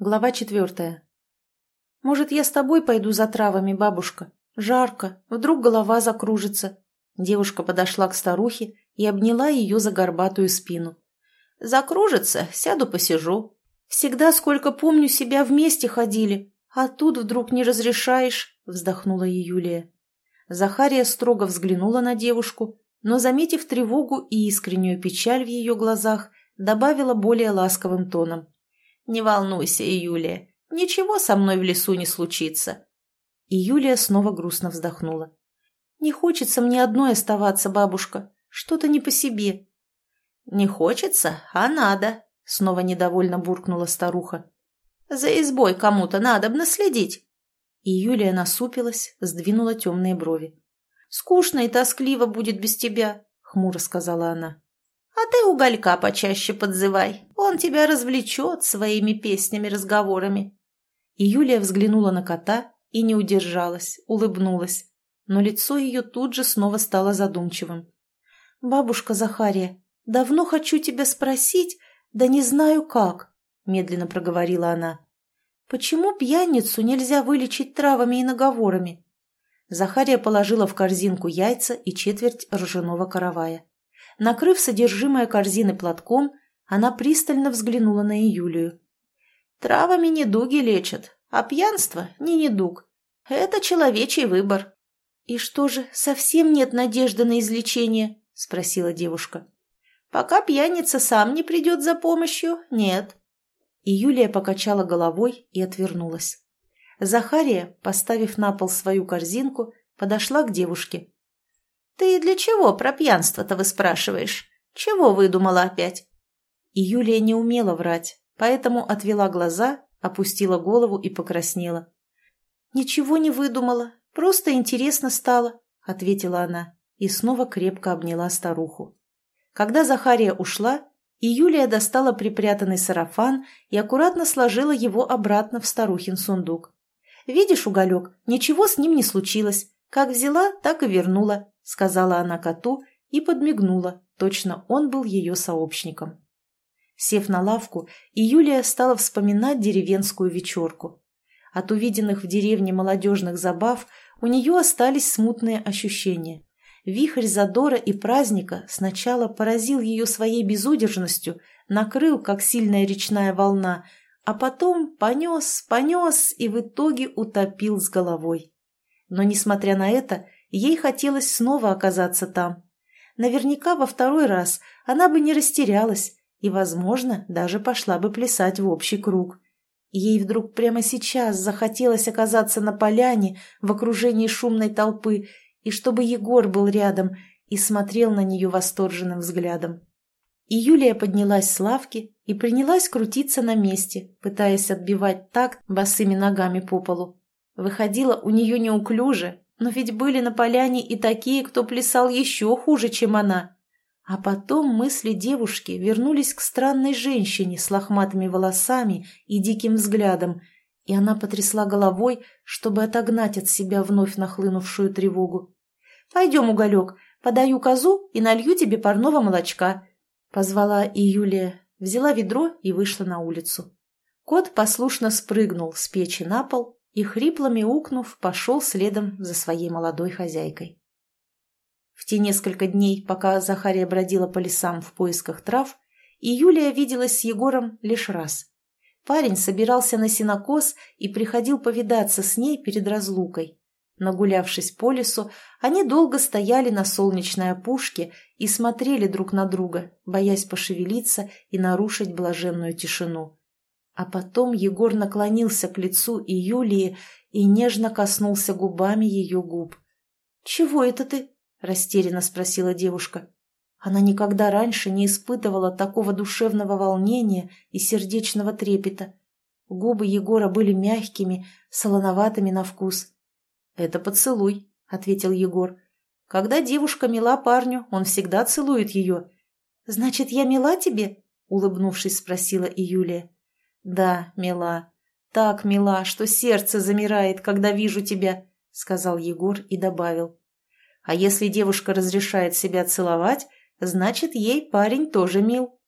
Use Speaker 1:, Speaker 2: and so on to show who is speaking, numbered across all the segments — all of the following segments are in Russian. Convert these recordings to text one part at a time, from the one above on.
Speaker 1: Глава четвертая. «Может, я с тобой пойду за травами, бабушка? Жарко, вдруг голова закружится». Девушка подошла к старухе и обняла ее за горбатую спину. «Закружится, сяду посижу. Всегда, сколько помню, себя вместе ходили, а тут вдруг не разрешаешь», — вздохнула ей Юлия. Захария строго взглянула на девушку, но, заметив тревогу и искреннюю печаль в ее глазах, добавила более ласковым тоном. «Не волнуйся, Юлия, ничего со мной в лесу не случится». И снова грустно вздохнула. «Не хочется мне одной оставаться, бабушка. Что-то не по себе». «Не хочется, а надо», — снова недовольно буркнула старуха. «За избой кому-то надо бы наследить». И насупилась, сдвинула темные брови. «Скучно и тоскливо будет без тебя», — хмуро сказала она. А ты уголька почаще подзывай, он тебя развлечет своими песнями-разговорами. И Юлия взглянула на кота и не удержалась, улыбнулась, но лицо ее тут же снова стало задумчивым. «Бабушка Захария, давно хочу тебя спросить, да не знаю как», — медленно проговорила она. «Почему пьяницу нельзя вылечить травами и наговорами?» Захария положила в корзинку яйца и четверть ржаного каравая. Накрыв содержимое корзины платком, она пристально взглянула на Юлию. «Травами недуги лечат, а пьянство не недуг. Это человечий выбор». «И что же, совсем нет надежды на излечение?» – спросила девушка. «Пока пьяница сам не придет за помощью, нет». И Юлия покачала головой и отвернулась. Захария, поставив на пол свою корзинку, подошла к девушке «Ты для чего про пьянство-то вы спрашиваешь? Чего выдумала опять?» И Юлия не умела врать, поэтому отвела глаза, опустила голову и покраснела. «Ничего не выдумала, просто интересно стало», — ответила она и снова крепко обняла старуху. Когда Захария ушла, и Юлия достала припрятанный сарафан и аккуратно сложила его обратно в старухин сундук. «Видишь, уголек, ничего с ним не случилось. Как взяла, так и вернула сказала она коту и подмигнула, точно он был ее сообщником. Сев на лавку, Юлия стала вспоминать деревенскую вечерку. От увиденных в деревне молодежных забав у нее остались смутные ощущения. Вихрь задора и праздника сначала поразил ее своей безудержностью, накрыл, как сильная речная волна, а потом понес, понес и в итоге утопил с головой. Но, несмотря на это, Ей хотелось снова оказаться там. Наверняка во второй раз она бы не растерялась и, возможно, даже пошла бы плясать в общий круг. Ей вдруг прямо сейчас захотелось оказаться на поляне в окружении шумной толпы, и чтобы Егор был рядом и смотрел на нее восторженным взглядом. И Юлия поднялась с лавки и принялась крутиться на месте, пытаясь отбивать такт босыми ногами по полу. Выходила у нее неуклюже, но ведь были на поляне и такие, кто плясал еще хуже, чем она. А потом мысли девушки вернулись к странной женщине с лохматыми волосами и диким взглядом, и она потрясла головой, чтобы отогнать от себя вновь нахлынувшую тревогу. «Пойдем, уголек, подаю козу и налью тебе парного молочка», — позвала и взяла ведро и вышла на улицу. Кот послушно спрыгнул с печи на пол и, хрипло мяукнув, пошел следом за своей молодой хозяйкой. В те несколько дней, пока Захария бродила по лесам в поисках трав, и Юлия виделась с Егором лишь раз. Парень собирался на синокос и приходил повидаться с ней перед разлукой. Нагулявшись по лесу, они долго стояли на солнечной опушке и смотрели друг на друга, боясь пошевелиться и нарушить блаженную тишину. А потом Егор наклонился к лицу и Юлии и нежно коснулся губами ее губ. «Чего это ты?» – растерянно спросила девушка. Она никогда раньше не испытывала такого душевного волнения и сердечного трепета. Губы Егора были мягкими, солоноватыми на вкус. «Это поцелуй», — ответил Егор. «Когда девушка мила парню, он всегда целует ее». «Значит, я мила тебе?» — улыбнувшись, спросила и Юлия. «Да, мила, так мила, что сердце замирает, когда вижу тебя», — сказал Егор и добавил. «А если девушка разрешает себя целовать, значит, ей парень тоже мил».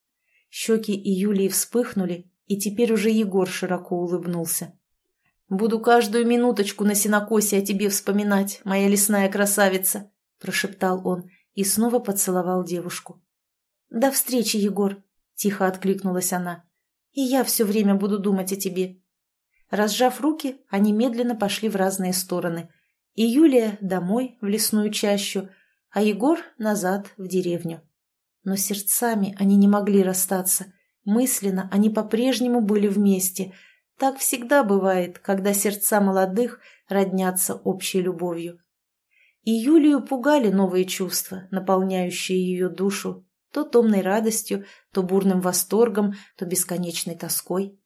Speaker 1: Щеки и Юлии вспыхнули, И теперь уже Егор широко улыбнулся. «Буду каждую минуточку на сенокосе о тебе вспоминать, моя лесная красавица», – прошептал он и снова поцеловал девушку. «До встречи, Егор», – тихо откликнулась она. «И я все время буду думать о тебе». Разжав руки, они медленно пошли в разные стороны. И Юлия домой, в лесную чащу, а Егор назад, в деревню. Но сердцами они не могли расстаться. Мысленно они по-прежнему были вместе. Так всегда бывает, когда сердца молодых роднятся общей любовью. И Юлию пугали новые чувства, наполняющие ее душу то томной радостью, то бурным восторгом, то бесконечной тоской.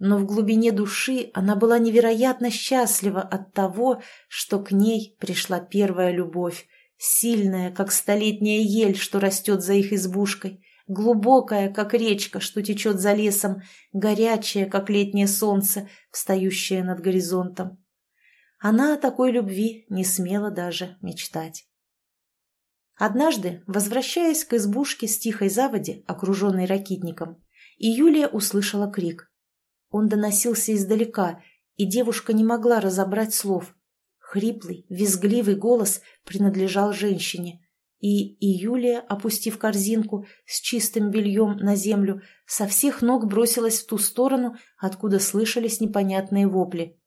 Speaker 1: Но в глубине души она была невероятно счастлива от того, что к ней пришла первая любовь, сильная, как столетняя ель, что растет за их избушкой, глубокая, как речка, что течет за лесом, горячая, как летнее солнце, встающее над горизонтом. Она о такой любви не смела даже мечтать. Однажды, возвращаясь к избушке с тихой заводи, окруженной ракитником, и услышала крик. Он доносился издалека, и девушка не могла разобрать слов. Хриплый, визгливый голос принадлежал женщине, и, и опустив корзинку с чистым бельем на землю, со всех ног бросилась в ту сторону, откуда слышались непонятные вопли.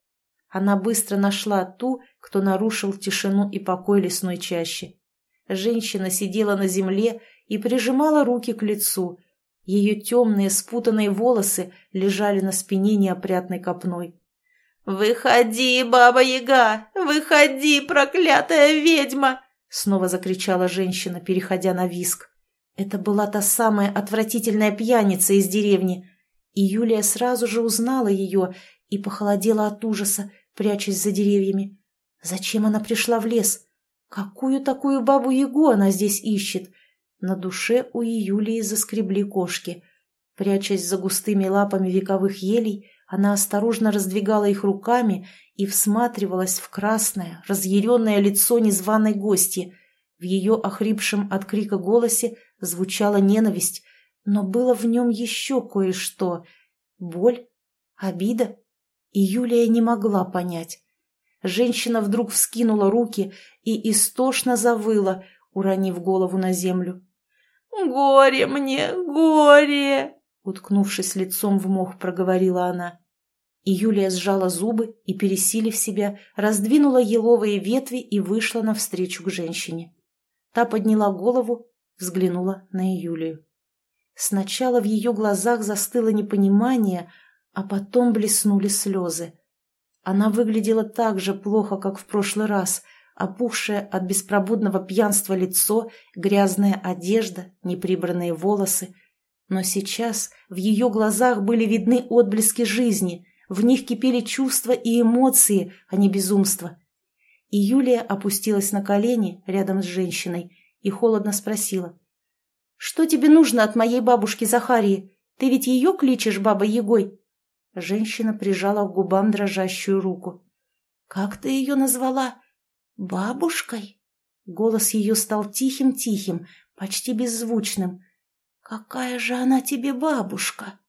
Speaker 1: Она быстро нашла ту, кто нарушил тишину и покой лесной чащи. Женщина сидела на земле и прижимала руки к лицу, ее темные спутанные волосы лежали на спине неопрятной копной. «Выходи, баба-яга! Выходи, проклятая ведьма!» Снова закричала женщина, переходя на виск. Это была та самая отвратительная пьяница из деревни. И Юлия сразу же узнала ее и похолодела от ужаса, прячась за деревьями. Зачем она пришла в лес? Какую такую бабу-ягу она здесь ищет? На душе у Юлии заскребли кошки. Прячась за густыми лапами вековых елей, она осторожно раздвигала их руками и всматривалась в красное, разъяренное лицо незваной гости. В ее охрипшем от крика голосе звучала ненависть, но было в нем еще кое-что. Боль? Обида? И Юлия не могла понять. Женщина вдруг вскинула руки и истошно завыла, уронив голову на землю. «Горе мне, горе!» Уткнувшись лицом в мох, проговорила она. И Юлия сжала зубы и, пересилив себя, раздвинула еловые ветви и вышла навстречу к женщине. Та подняла голову, взглянула на Юлию. Сначала в ее глазах застыло непонимание, а потом блеснули слезы. Она выглядела так же плохо, как в прошлый раз — опухшее от беспробудного пьянства лицо, грязная одежда, неприбранные волосы. Но сейчас в ее глазах были видны отблески жизни, в них кипели чувства и эмоции, а не безумство. И Юлия опустилась на колени рядом с женщиной и холодно спросила. «Что тебе нужно от моей бабушки Захарии? Ты ведь ее кличешь бабой Егой?» Женщина прижала к губам дрожащую руку. «Как ты ее назвала?» «Бабушкой?» Голос ее стал тихим-тихим, почти беззвучным. «Какая же она тебе бабушка?»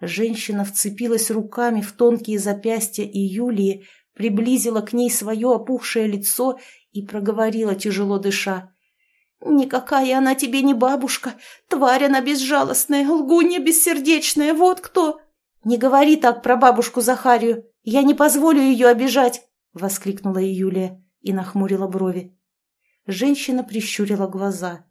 Speaker 1: Женщина вцепилась руками в тонкие запястья и Юлии, приблизила к ней свое опухшее лицо и проговорила, тяжело дыша. «Никакая она тебе не бабушка, тварь она безжалостная, лгунья бессердечная, вот кто!» «Не говори так про бабушку Захарию, я не позволю ее обижать!» — воскликнула Юлия и нахмурила брови. Женщина прищурила глаза.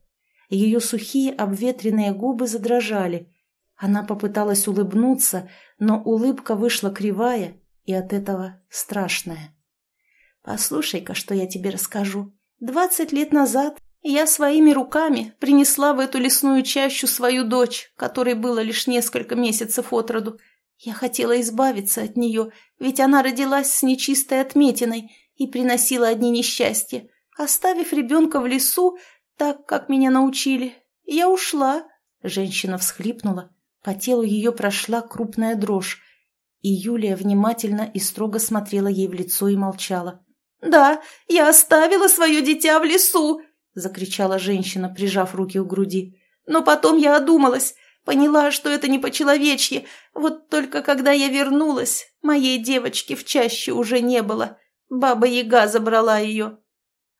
Speaker 1: Ее сухие обветренные губы задрожали. Она попыталась улыбнуться, но улыбка вышла кривая и от этого страшная. «Послушай-ка, что я тебе расскажу. Двадцать лет назад я своими руками принесла в эту лесную чащу свою дочь, которой было лишь несколько месяцев от роду. Я хотела избавиться от нее, ведь она родилась с нечистой отметиной, и приносила одни несчастья. Оставив ребенка в лесу, так, как меня научили, я ушла. Женщина всхлипнула, по телу ее прошла крупная дрожь, и Юлия внимательно и строго смотрела ей в лицо и молчала. «Да, я оставила свое дитя в лесу!» — закричала женщина, прижав руки у груди. «Но потом я одумалась. Поняла, что это не по-человечьи. Вот только когда я вернулась, моей девочки в чаще уже не было. Баба-яга забрала ее.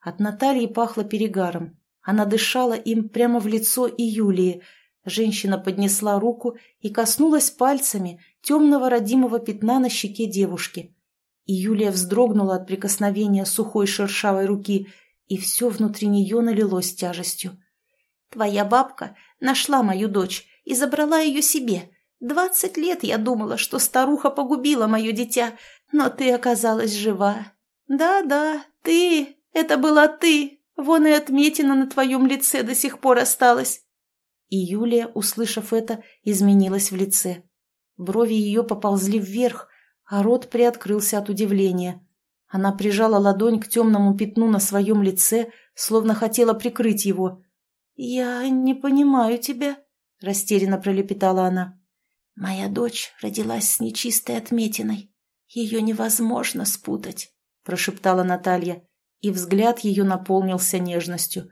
Speaker 1: От Натальи пахло перегаром. Она дышала им прямо в лицо и Юлии. Женщина поднесла руку и коснулась пальцами темного родимого пятна на щеке девушки. И Юлия вздрогнула от прикосновения сухой шершавой руки, и все внутри нее налилось тяжестью. «Твоя бабка нашла мою дочь и забрала ее себе. Двадцать лет я думала, что старуха погубила мое дитя, но ты оказалась жива. Да-да, ты, это была ты, вон и отметина на твоем лице до сих пор осталась». И Юлия, услышав это, изменилась в лице. Брови ее поползли вверх, а рот приоткрылся от удивления. Она прижала ладонь к темному пятну на своем лице, словно хотела прикрыть его. «Я не понимаю тебя», — растерянно пролепетала она. «Моя дочь родилась с нечистой отметиной. Ее невозможно спутать», — прошептала Наталья, и взгляд ее наполнился нежностью.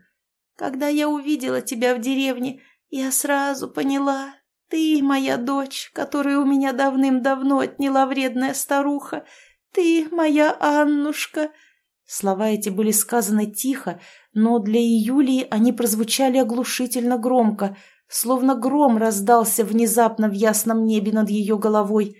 Speaker 1: «Когда я увидела тебя в деревне, я сразу поняла, ты моя дочь, которую у меня давным-давно отняла вредная старуха. Ты моя Аннушка». Слова эти были сказаны тихо, но для Юлии они прозвучали оглушительно громко — Словно гром раздался внезапно в ясном небе над ее головой.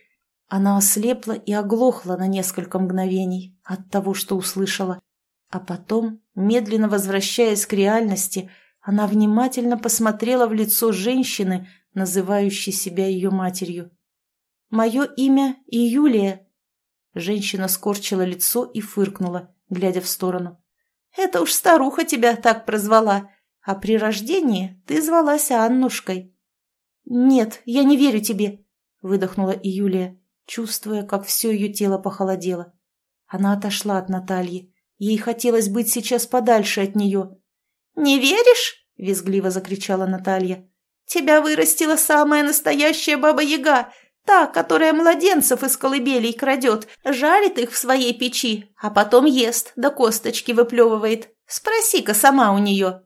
Speaker 1: Она ослепла и оглохла на несколько мгновений от того, что услышала. А потом, медленно возвращаясь к реальности, она внимательно посмотрела в лицо женщины, называющей себя ее матерью. «Мое имя Юлия». Женщина скорчила лицо и фыркнула, глядя в сторону. «Это уж старуха тебя так прозвала а при рождении ты звалась Аннушкой». «Нет, я не верю тебе», — выдохнула и чувствуя, как все ее тело похолодело. Она отошла от Натальи. Ей хотелось быть сейчас подальше от нее. «Не веришь?» — визгливо закричала Наталья. «Тебя вырастила самая настоящая баба-яга, та, которая младенцев из колыбелей крадет, жарит их в своей печи, а потом ест, да косточки выплевывает. Спроси-ка сама у нее».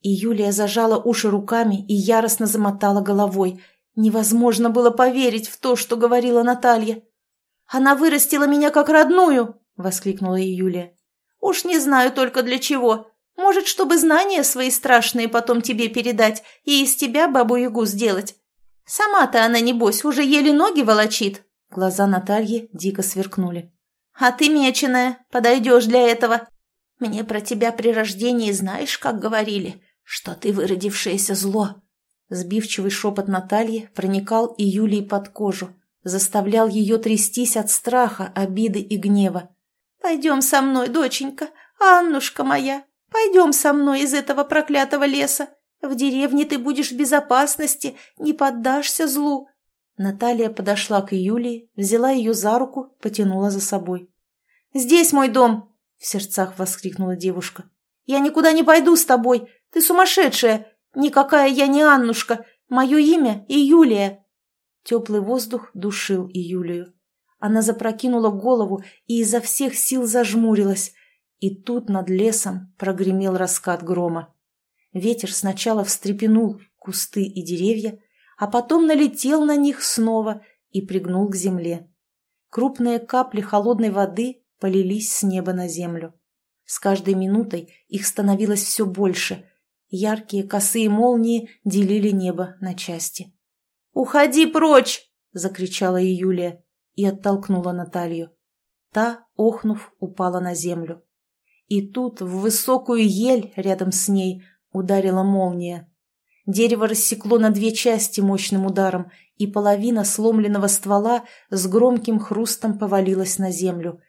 Speaker 1: И Юлия зажала уши руками и яростно замотала головой. Невозможно было поверить в то, что говорила Наталья. «Она вырастила меня как родную!» — воскликнула и Юлия. «Уж не знаю только для чего. Может, чтобы знания свои страшные потом тебе передать и из тебя бабу-ягу сделать. Сама-то она, небось, уже еле ноги волочит». Глаза Натальи дико сверкнули. «А ты, меченая, подойдешь для этого. Мне про тебя при рождении знаешь, как говорили что ты выродившееся зло. Сбивчивый шепот Натальи проникал и Юлии под кожу, заставлял ее трястись от страха, обиды и гнева. «Пойдем со мной, доченька, Аннушка моя, пойдем со мной из этого проклятого леса. В деревне ты будешь в безопасности, не поддашься злу». Наталья подошла к Юлии, взяла ее за руку, потянула за собой. «Здесь мой дом!» — в сердцах воскликнула девушка. «Я никуда не пойду с тобой. Ты сумасшедшая! Никакая я не Аннушка! Мое имя и Юлия!» Теплый воздух душил и Юлию. Она запрокинула голову и изо всех сил зажмурилась. И тут над лесом прогремел раскат грома. Ветер сначала встрепенул кусты и деревья, а потом налетел на них снова и пригнул к земле. Крупные капли холодной воды полились с неба на землю. С каждой минутой их становилось все больше, Яркие косые молнии делили небо на части. «Уходи прочь!» — закричала и и оттолкнула Наталью. Та, охнув, упала на землю. И тут в высокую ель рядом с ней ударила молния. Дерево рассекло на две части мощным ударом, и половина сломленного ствола с громким хрустом повалилась на землю,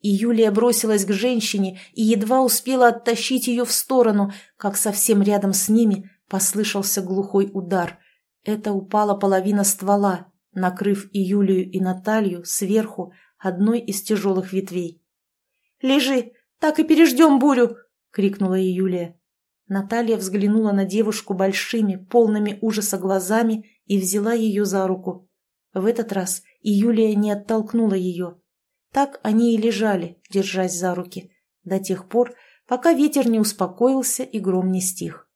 Speaker 1: и Юлия бросилась к женщине и едва успела оттащить ее в сторону, как совсем рядом с ними послышался глухой удар. Это упала половина ствола, накрыв и Юлию, и Наталью сверху одной из тяжелых ветвей. «Лежи, так и переждем бурю!» — крикнула и Юлия. Наталья взглянула на девушку большими, полными ужаса глазами и взяла ее за руку. В этот раз и Юлия не оттолкнула ее, так они и лежали, держась за руки, до тех пор, пока ветер не успокоился и гром не стих.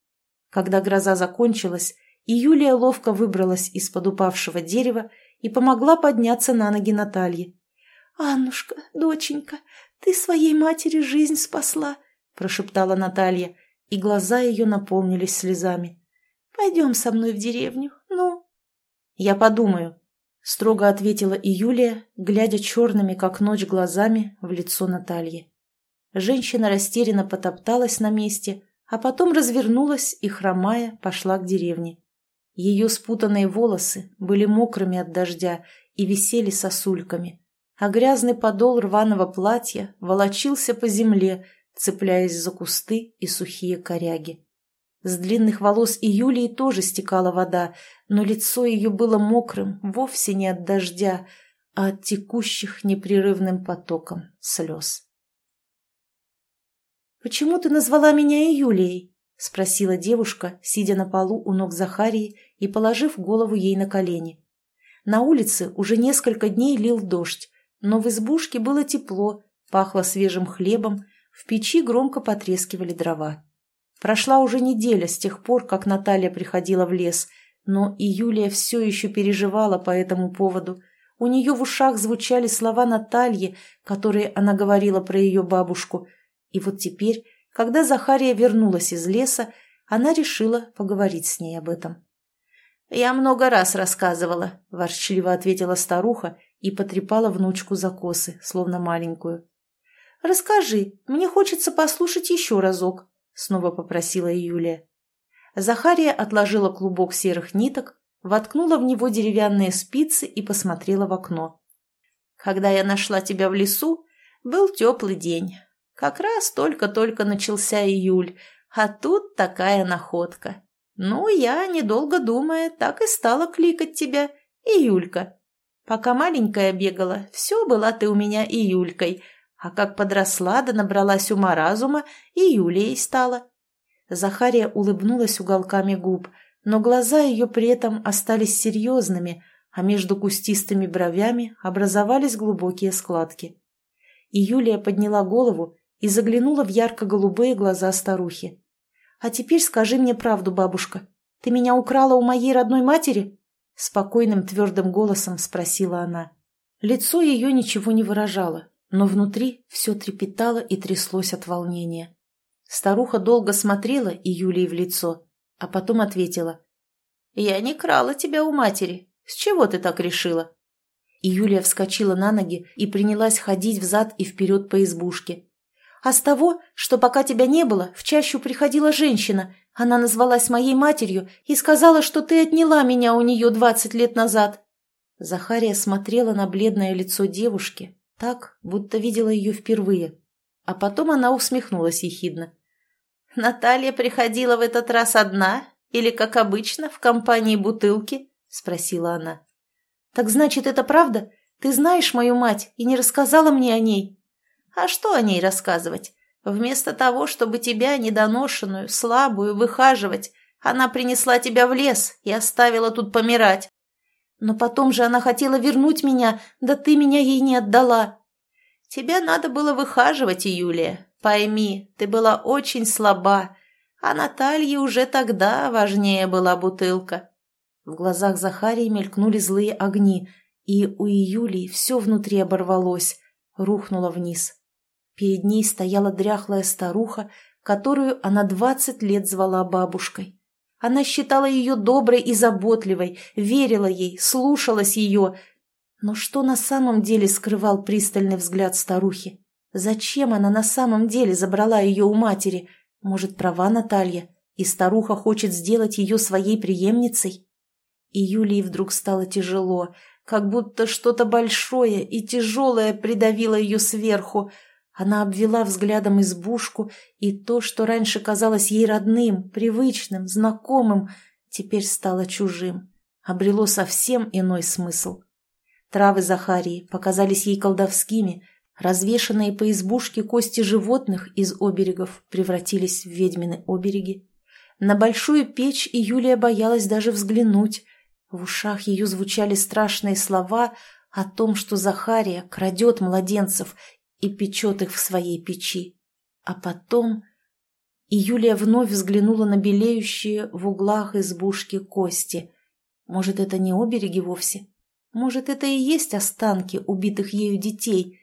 Speaker 1: Когда гроза закончилась, и Юлия ловко выбралась из-под упавшего дерева и помогла подняться на ноги Наталье. «Аннушка, доченька, ты своей матери жизнь спасла», – прошептала Наталья, и глаза ее наполнились слезами. «Пойдем со мной в деревню, ну?» «Я подумаю», – строго ответила и глядя черными, как ночь, глазами в лицо Натальи. Женщина растерянно потопталась на месте, а потом развернулась и, хромая, пошла к деревне. Ее спутанные волосы были мокрыми от дождя и висели сосульками, а грязный подол рваного платья волочился по земле, цепляясь за кусты и сухие коряги. С длинных волос и Юлии тоже стекала вода, но лицо ее было мокрым вовсе не от дождя, а от текущих непрерывным потоком слез. «Почему ты назвала меня Юлией?» — спросила девушка, сидя на полу у ног Захарии и положив голову ей на колени. На улице уже несколько дней лил дождь, но в избушке было тепло, пахло свежим хлебом, в печи громко потрескивали дрова. Прошла уже неделя с тех пор, как Наталья приходила в лес, но и Юлия все еще переживала по этому поводу. У нее в ушах звучали слова Натальи, которые она говорила про ее бабушку. И вот теперь, когда Захария вернулась из леса, она решила поговорить с ней об этом. «Я много раз рассказывала», – ворчливо ответила старуха и потрепала внучку за косы, словно маленькую. «Расскажи, мне хочется послушать еще разок», — снова попросила Юлия. Захария отложила клубок серых ниток, воткнула в него деревянные спицы и посмотрела в окно. «Когда я нашла тебя в лесу, был теплый день. Как раз только-только начался июль, а тут такая находка. Ну, я, недолго думая, так и стала кликать тебя, Июлька. Пока маленькая бегала, все была ты у меня Июлькой, а как подросла да набралась ума разума, и Юлией стала. Захария улыбнулась уголками губ, но глаза ее при этом остались серьезными, а между кустистыми бровями образовались глубокие складки. И Юлия подняла голову и заглянула в ярко-голубые глаза старухи. «А теперь скажи мне правду, бабушка. Ты меня украла у моей родной матери?» Спокойным твердым голосом спросила она. Лицо ее ничего не выражало, но внутри все трепетало и тряслось от волнения. Старуха долго смотрела и Юлии в лицо, а потом ответила. «Я не крала тебя у матери. С чего ты так решила?» И Юлия вскочила на ноги и принялась ходить взад и вперед по избушке. «А с того, что пока тебя не было, в чащу приходила женщина, она назвалась моей матерью и сказала, что ты отняла меня у нее двадцать лет назад. Захария смотрела на бледное лицо девушки, так, будто видела ее впервые. А потом она усмехнулась ехидно. «Наталья приходила в этот раз одна или, как обычно, в компании бутылки?» – спросила она. «Так значит, это правда? Ты знаешь мою мать и не рассказала мне о ней?» «А что о ней рассказывать? Вместо того, чтобы тебя, недоношенную, слабую, выхаживать, она принесла тебя в лес и оставила тут помирать. Но потом же она хотела вернуть меня, да ты меня ей не отдала. Тебя надо было выхаживать, Юлия. Пойми, ты была очень слаба, а Наталье уже тогда важнее была бутылка. В глазах Захарии мелькнули злые огни, и у Юлии все внутри оборвалось, рухнуло вниз. Перед ней стояла дряхлая старуха, которую она двадцать лет звала бабушкой. Она считала ее доброй и заботливой, верила ей, слушалась ее. Но что на самом деле скрывал пристальный взгляд старухи? Зачем она на самом деле забрала ее у матери? Может, права Наталья, и старуха хочет сделать ее своей преемницей? И Юлии вдруг стало тяжело, как будто что-то большое и тяжелое придавило ее сверху, она обвела взглядом избушку, и то, что раньше казалось ей родным, привычным, знакомым, теперь стало чужим, обрело совсем иной смысл. Травы Захарии показались ей колдовскими, развешанные по избушке кости животных из оберегов превратились в ведьмины обереги. На большую печь и Юлия боялась даже взглянуть. В ушах ее звучали страшные слова о том, что Захария крадет младенцев и печет их в своей печи. А потом... и Юлия вновь взглянула на белеющие в углах избушки кости. Может, это не обереги вовсе? Может, это и есть останки убитых ею детей?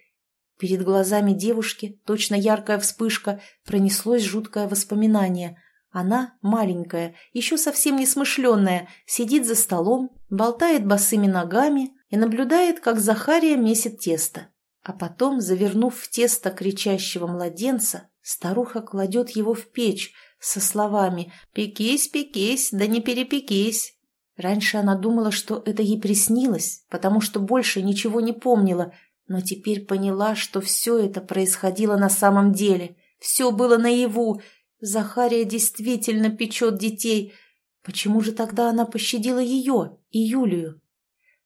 Speaker 1: Перед глазами девушки, точно яркая вспышка, пронеслось жуткое воспоминание. Она, маленькая, еще совсем несмышленная, сидит за столом, болтает босыми ногами и наблюдает, как Захария месит тесто. А потом, завернув в тесто кричащего младенца, старуха кладет его в печь со словами «Пекись, пекись, да не перепекись». Раньше она думала, что это ей приснилось, потому что больше ничего не помнила, но теперь поняла, что все это происходило на самом деле. Все было наяву. Захария действительно печет детей. Почему же тогда она пощадила ее и Юлию?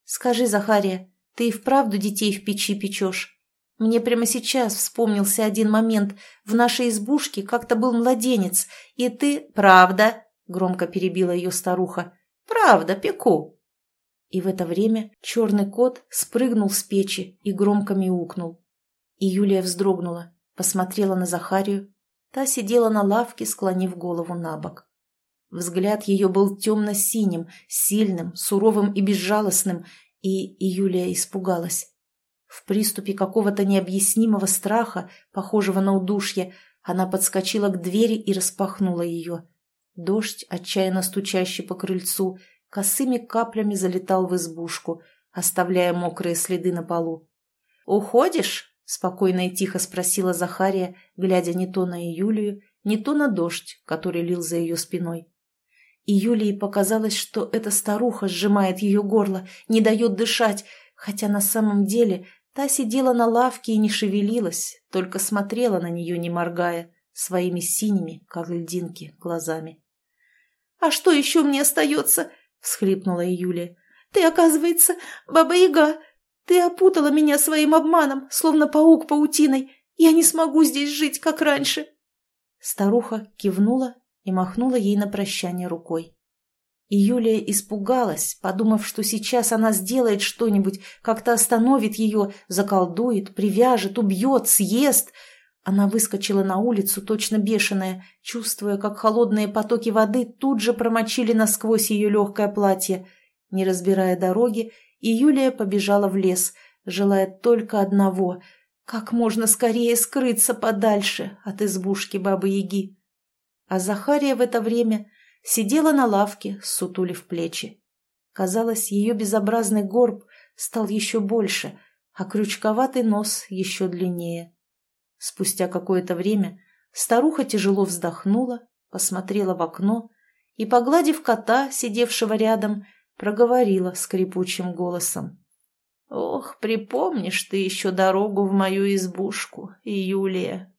Speaker 1: «Скажи, Захария, ты и вправду детей в печи печешь? Мне прямо сейчас вспомнился один момент. В нашей избушке как-то был младенец, и ты...» «Правда?» — громко перебила ее старуха. Правда, пеку. И в это время черный кот спрыгнул с печи и громко мяукнул. И Юлия вздрогнула, посмотрела на Захарию. Та сидела на лавке, склонив голову на бок. Взгляд ее был темно-синим, сильным, суровым и безжалостным, и, и Юлия испугалась. В приступе какого-то необъяснимого страха, похожего на удушье, она подскочила к двери и распахнула ее. Дождь, отчаянно стучащий по крыльцу, косыми каплями залетал в избушку, оставляя мокрые следы на полу. «Уходишь?» — спокойно и тихо спросила Захария, глядя не то на Юлию, не то на дождь, который лил за ее спиной. И показалось, что эта старуха сжимает ее горло, не дает дышать, хотя на самом деле та сидела на лавке и не шевелилась, только смотрела на нее, не моргая, своими синими, как льдинки, глазами. «А что еще мне остается?» — всхлипнула Юлия. «Ты, оказывается, баба-яга. Ты опутала меня своим обманом, словно паук паутиной. Я не смогу здесь жить, как раньше». Старуха кивнула и махнула ей на прощание рукой. И Юлия испугалась, подумав, что сейчас она сделает что-нибудь, как-то остановит ее, заколдует, привяжет, убьет, съест — она выскочила на улицу, точно бешеная, чувствуя, как холодные потоки воды тут же промочили насквозь ее легкое платье. Не разбирая дороги, и Юлия побежала в лес, желая только одного — как можно скорее скрыться подальше от избушки Бабы-Яги. А Захария в это время сидела на лавке, сутулив плечи. Казалось, ее безобразный горб стал еще больше, а крючковатый нос еще длиннее. Спустя какое-то время старуха тяжело вздохнула, посмотрела в окно и, погладив кота, сидевшего рядом, проговорила скрипучим голосом. «Ох, припомнишь ты еще дорогу в мою избушку, Юлия!»